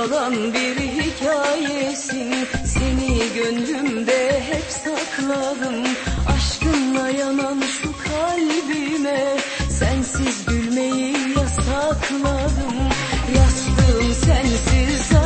Yarım kalan bir hikayesin. Seni gönlümde hep sakladım. Aşkınla yanan şu kalbime Sensiz gülmeyi yasakladım. Yastığım sensiz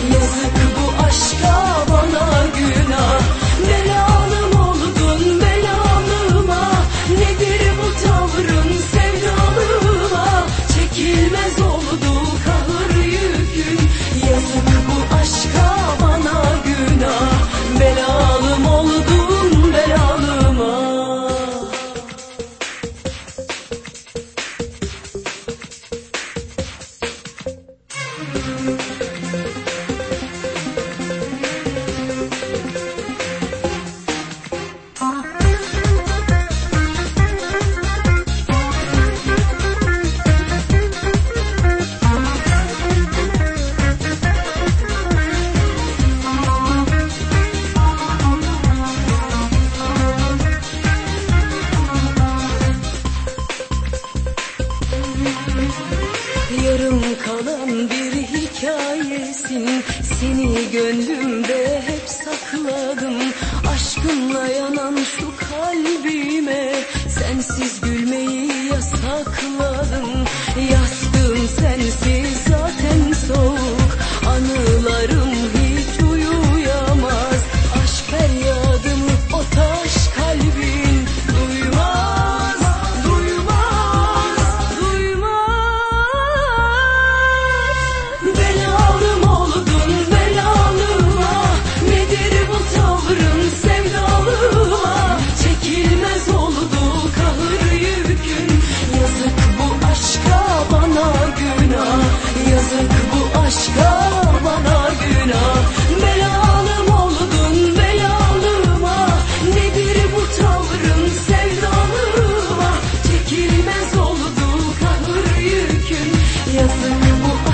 günah kalan bir hikayesin. Seni gönlümde hep sakladım. Aşkınla yanan şu kalbime Sensiz gülmeyi yasakladım. Yastığım sensiz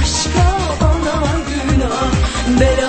aşka bana günah. Bela